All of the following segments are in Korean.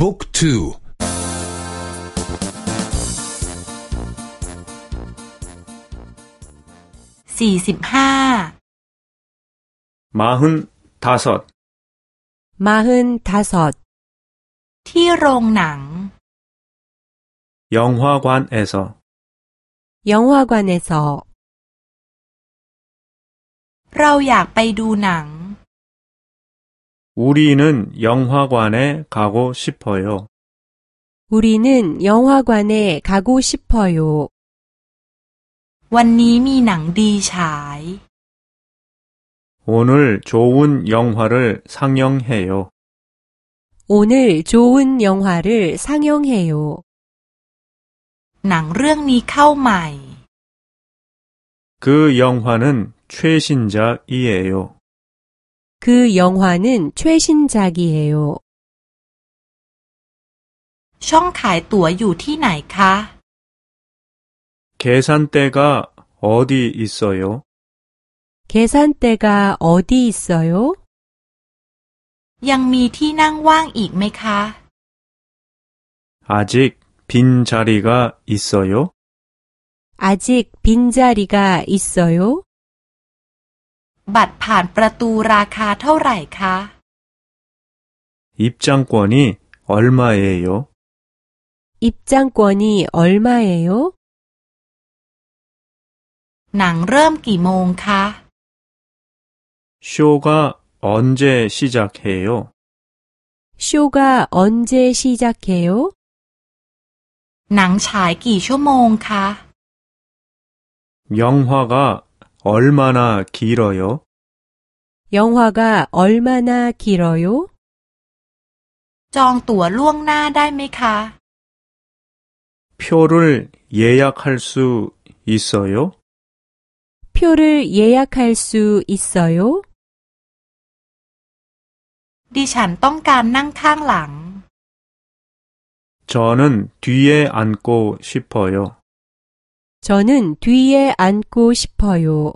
บุ๊กทูสี่สิบห้ามาหนทาสดมาหนทาสดที่โรงหนัง영화관에서영화관에서เราอยากไปดูหนัง 우리는영화관에가고싶어요 우리는영화관에가고싶어요วันนี้มีหนังดีฉาย 오늘 좋은 영화를 상영해요 오늘 좋은 영화를 상영해요หนังเรื่องนี้เข้าใหม่ 그 영화는 최신작이에요 그 영화는 최신작이에요 ช่องขายตั๋วอยู่ที่ไหนคะ 계산대가 어디 있어요? 계산대가 어디 있어요? ยังมีที่นั่งว่างอีกไหมคะ 아직 빈 자리가 있어요? 아직 빈 자리가 있어요? บัตรผ่านประตูราคาเท่าไหร่คะ 입장권이 얼마예요? 입장권이 얼마예요? หนังเริ่มกี่โมงคะ 쇼가 언제 시작해요? 쇼가 언제 시작해요? หนังฉายกี่ชั่วโมงคะ 영화가 얼마나 길어요? 영화가 얼마나 길어요? จองตั๋วล่วงหน้าได้ไหมคะ 표를 예약할 수 있어요? 표를 예약할 수 있어요? ดิฉันต้องการนั่งข้างหลัง 저는 뒤에 앉고 싶어요. 저는 뒤에 앉고 싶어요.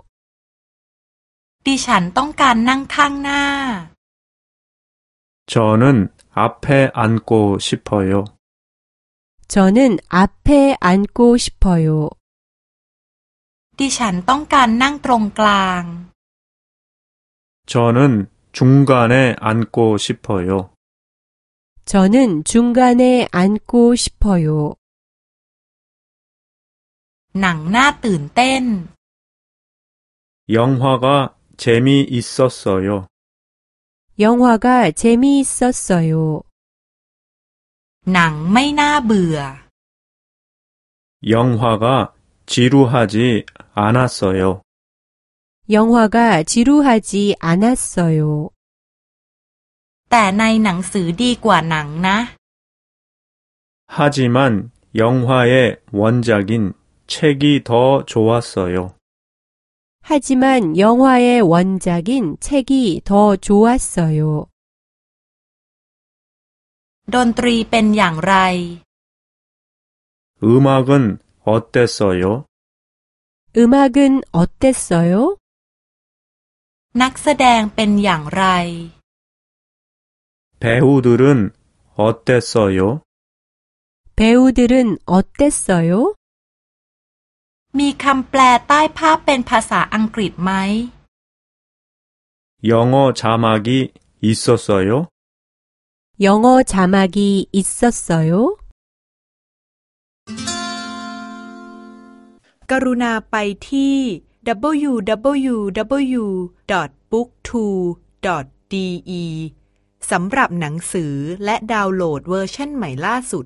ดิฉันต้องการนั่งข้างหน้า 저는 앞에 앉고 싶어요. 저는 앞에 앉고 싶어요. ดิฉันต้องการนั่งตรงกลาง 저는 중간에 앉고 싶어요. 저는 중간에 앉고 싶어요. หนังน่าตื่นเต้น 영화가 재미있었어요. 영화가 재미있었어요. หนังไม่น่าเบื่อ 영화가 지루하지 않았어요. 영화가 지루하지 않았어요. แต่ในหนังสือดีกว่าหนังนะ 하지만 영화의 원작인 책이 더 좋았어요. 하지만 영화의 원작인 책이 더 좋았어요. ดนตรีเป็นอย่างไร 음악은 어땠어요? 음악은 어땠어요? นักแสดงเป็นอย่างไร 배우들은 어땠어요? 배우들은 어땠어요? มีคำแปลใต้ภาพเป็นภาษาอังกฤษไหม 영어 자막이 있었어요? 영어 자막이 있었어요? กรุณาไปที่ www.booktwo.de สำหรับหนังสือและดาวน์โหลดเวอร์ชันใหม่ล่าสุด